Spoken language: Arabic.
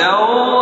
So...